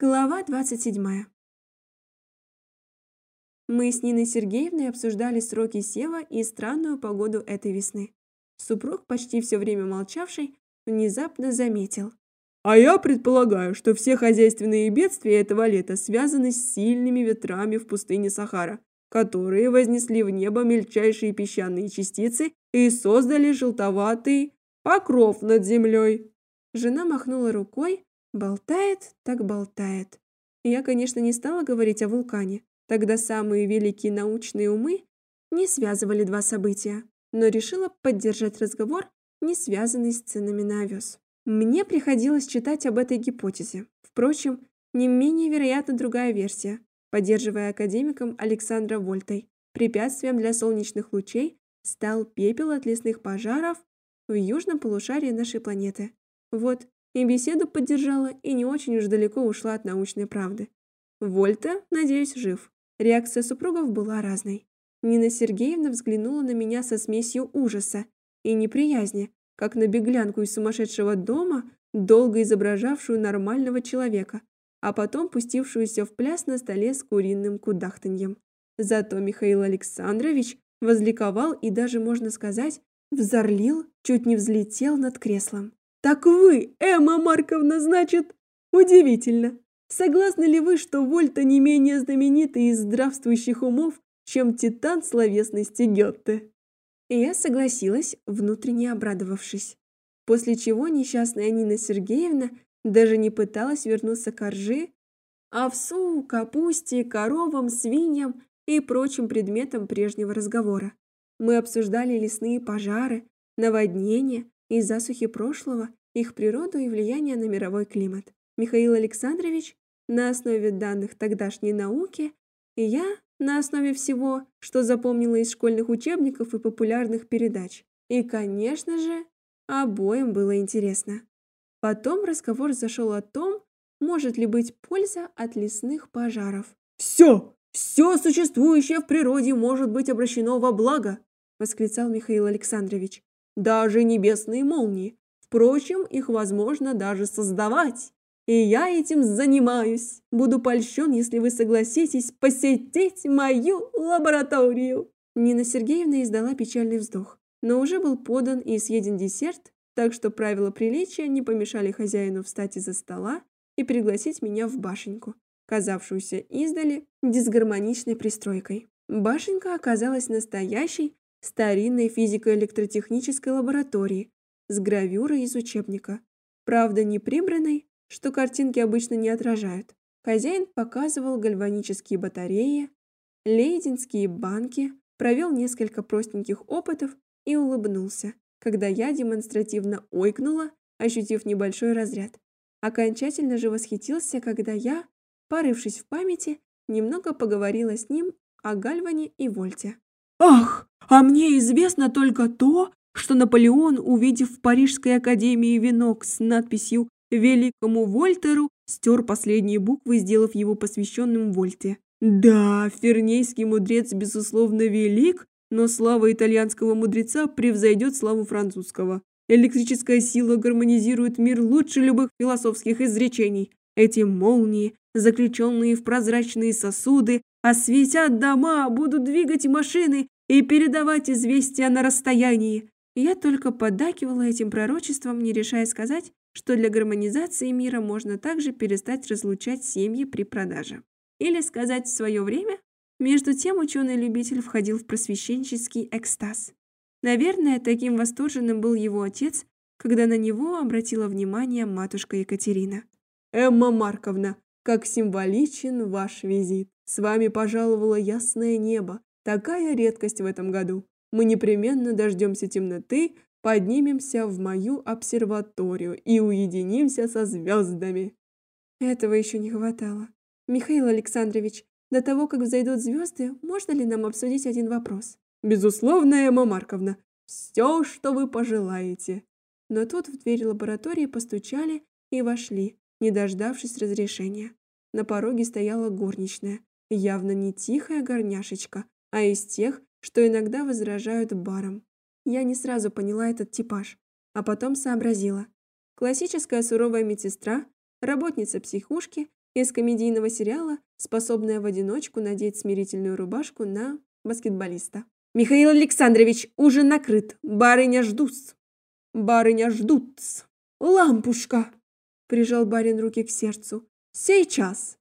Глава 27. Мы с Ниной Сергеевной обсуждали сроки сева и странную погоду этой весны. Супруг, почти все время молчавший, внезапно заметил. А я предполагаю, что все хозяйственные бедствия этого лета связаны с сильными ветрами в пустыне Сахара, которые вознесли в небо мельчайшие песчаные частицы и создали желтоватый покров над землей. Жена махнула рукой, Болтает, так болтает. Я, конечно, не стала говорить о вулкане. Тогда самые великие научные умы не связывали два события, но решила поддержать разговор, не связанный с ценами на овес. Мне приходилось читать об этой гипотезе. Впрочем, не менее вероятна другая версия, поддерживая академиком Александра Вольтой. Препятствием для солнечных лучей стал пепел от лесных пожаров в южном полушарии нашей планеты. Вот и беседу поддержала, и не очень уж далеко ушла от научной правды. Вольта, надеюсь, жив. Реакция супругов была разной. Нина Сергеевна взглянула на меня со смесью ужаса и неприязни, как на беглянку из сумасшедшего дома, долго изображавшую нормального человека, а потом пустившуюся в пляс на столе с куриным кудахтаньем. Зато Михаил Александрович возликовал и даже, можно сказать, взорлил, чуть не взлетел над креслом. Так вы, Эмма Марковна, значит, удивительно. Согласны ли вы, что Вольта не менее знаменитый из здравствующих умов, чем титан словесности Гёте? И я согласилась, внутренне обрадовавшись. После чего несчастная Нина Сергеевна даже не пыталась вернуться к ржи, овсу, капусте, коровам, свиньям и прочим предметам прежнего разговора. Мы обсуждали лесные пожары, наводнения, и засухи прошлого, их природу и влияние на мировой климат. Михаил Александрович на основе данных тогдашней науки, и я на основе всего, что запомнила из школьных учебников и популярных передач. И, конечно же, обоим было интересно. Потом разговор зашел о том, может ли быть польза от лесных пожаров. «Все! Все существующее в природе может быть обращено во благо!» – восклицал Михаил Александрович даже небесные молнии. Впрочем, их возможно даже создавать. И я этим занимаюсь. Буду польщен, если вы согласитесь посетить мою лабораторию. Нина Сергеевна издала печальный вздох, но уже был подан и съеден десерт, так что правила приличия не помешали хозяину встать из-за стола и пригласить меня в башенку, казавшуюся издали дисгармоничной пристройкой. Башенка оказалась настоящей старинной физико-электротехнической лаборатории с гравюрой из учебника. Правда, не прибранной, что картинки обычно не отражают. Хозяин показывал гальванические батареи, лейдинские банки, провел несколько простеньких опытов и улыбнулся, когда я демонстративно ойкнула, ощутив небольшой разряд. Окончательно же восхитился, когда я, порывшись в памяти, немного поговорила с ним о Гальване и Вольте. «Ах, а мне известно только то, что Наполеон, увидев в Парижской академии венок с надписью «Великому Вольтеру», стер последние буквы, сделав его посвященным Вольте. Да, фернейский мудрец, безусловно, велик, но слава итальянского мудреца превзойдет славу французского. Электрическая сила гармонизирует мир лучше любых философских изречений. Эти молнии, заключенные в прозрачные сосуды, осветят дома, будут двигать машины и передавать известия на расстоянии. Я только поддакивала этим пророчеством, не решая сказать, что для гармонизации мира можно также перестать разлучать семьи при продаже. Или сказать в свое время, между тем ученый-любитель входил в просвещенческий экстаз. Наверное, таким восторженным был его отец, когда на него обратила внимание матушка Екатерина. «Эмма Марковна, как символичен ваш визит! С вами пожаловало ясное небо, Такая редкость в этом году. Мы непременно дождемся темноты, поднимемся в мою обсерваторию и уединимся со звездами. Этого еще не хватало. Михаил Александрович, до того, как взойдут звезды, можно ли нам обсудить один вопрос? Безусловно, Эмма Марковна. Все, что вы пожелаете. Но тут в дверь лаборатории постучали и вошли, не дождавшись разрешения. На пороге стояла горничная, явно не тихая горняшечка, а из тех, что иногда возражают барам. Я не сразу поняла этот типаж, а потом сообразила. Классическая суровая медсестра, работница психушки из комедийного сериала, способная в одиночку надеть смирительную рубашку на баскетболиста. «Михаил Александрович, ужин накрыт. Барыня ждут. Барыня ждут. Лампушка!» Прижал барин руки к сердцу. «Сейчас!»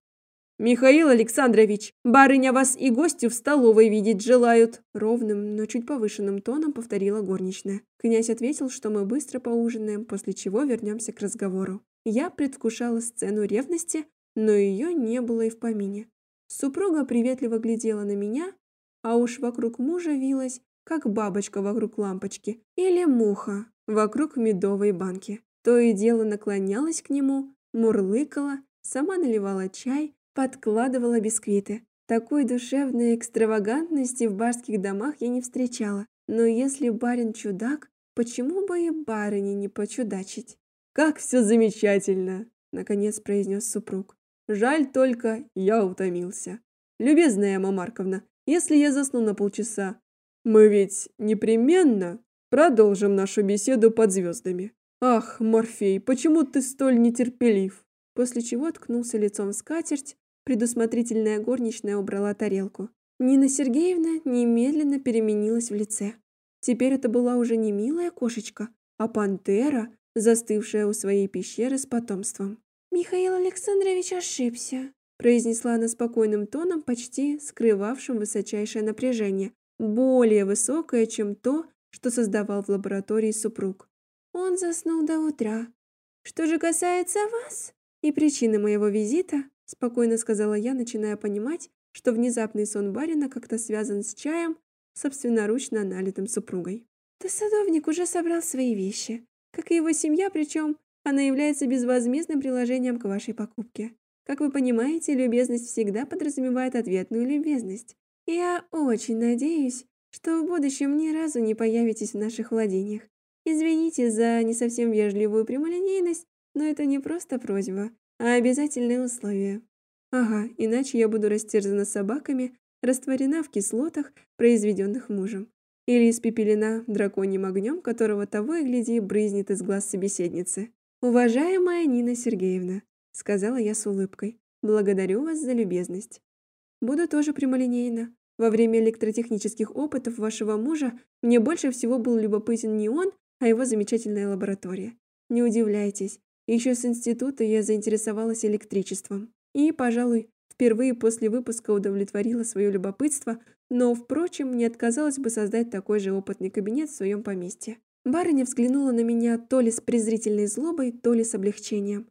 «Михаил Александрович, барыня вас и гостю в столовой видеть желают!» Ровным, но чуть повышенным тоном повторила горничная. Князь ответил, что мы быстро поужинаем, после чего вернемся к разговору. Я предвкушала сцену ревности, но ее не было и в помине. Супруга приветливо глядела на меня, а уж вокруг мужа вилась, как бабочка вокруг лампочки или муха вокруг медовой банки. То и дело наклонялась к нему, мурлыкала, сама наливала чай, подкладывала бисквиты. Такой душевной экстравагантности в барских домах я не встречала. Но если барин чудак, почему бы и барыне не почудачить? «Как все замечательно!» – наконец произнес супруг. «Жаль только, я утомился. Любезная Эмма Марковна, если я засну на полчаса, мы ведь непременно продолжим нашу беседу под звездами. Ах, Морфей, почему ты столь нетерпелив?» После чего ткнулся лицом в скатерть, Предусмотрительная горничная убрала тарелку. Нина Сергеевна немедленно переменилась в лице. Теперь это была уже не милая кошечка, а пантера, застывшая у своей пещеры с потомством. «Михаил Александрович ошибся», произнесла она спокойным тоном, почти скрывавшим высочайшее напряжение, более высокое, чем то, что создавал в лаборатории супруг. Он заснул до утра. Что же касается вас и причины моего визита, спокойно сказала я, начиная понимать, что внезапный сон барина как-то связан с чаем, собственноручно налитым супругой. То садовник уже собрал свои вещи, как и его семья, причем она является безвозмездным приложением к вашей покупке. Как вы понимаете, любезность всегда подразумевает ответную любезность. Я очень надеюсь, что в будущем ни разу не появитесь в наших владениях. Извините за не совсем вежливую прямолинейность, но это не просто просьба, а обязательные условия. Ага, иначе я буду растерзана собаками, растворена в кислотах, произведенных мужем, или испепелена драконьим огнем, которого того и гляди брызнет из глаз собеседницы. «Уважаемая Нина Сергеевна», — сказала я с улыбкой, — «благодарю вас за любезность. Буду тоже прямолинейна. Во время электротехнических опытов вашего мужа мне больше всего был любопытен не он, а его замечательная лаборатория. Не удивляйтесь, еще с института я заинтересовалась электричеством. И, пожалуй, впервые после выпуска удовлетворила свое любопытство, но, впрочем, не отказалась бы создать такой же опытный кабинет в своем поместье. Барыня взглянула на меня то ли с презрительной злобой, то ли с облегчением.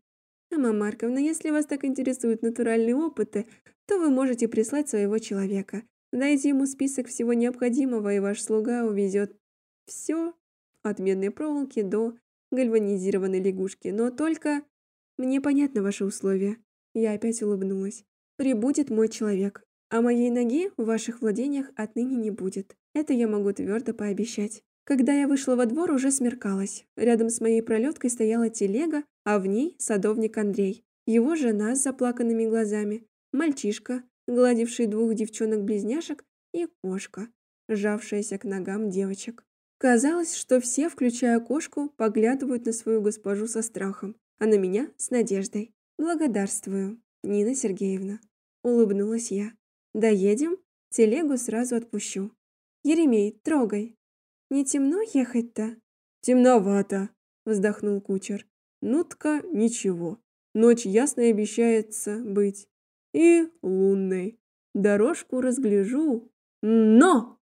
«Ама Марковна, если вас так интересуют натуральные опыты, то вы можете прислать своего человека. Дайте ему список всего необходимого, и ваш слуга увезет все, от медной проволоки до гальванизированной лягушки, но только... Мне понятно ваши условия. Я опять улыбнулась. Прибудет мой человек, а моей ноги в ваших владениях отныне не будет. Это я могу твердо пообещать. Когда я вышла во двор, уже смеркалось. Рядом с моей пролеткой стояла телега, а в ней садовник Андрей. Его жена с заплаканными глазами, мальчишка, гладивший двух девчонок-близняшек, и кошка, сжавшаяся к ногам девочек. Казалось, что все, включая кошку, поглядывают на свою госпожу со страхом, а на меня с надеждой. «Благодарствую, Нина Сергеевна», — улыбнулась я. «Доедем? Телегу сразу отпущу. Еремей, трогай. Не темно ехать-то?» «Темновато», — вздохнул кучер. «Нутка ничего. Ночь ясная обещается быть. И лунной. Дорожку разгляжу. Но!»